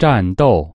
战斗。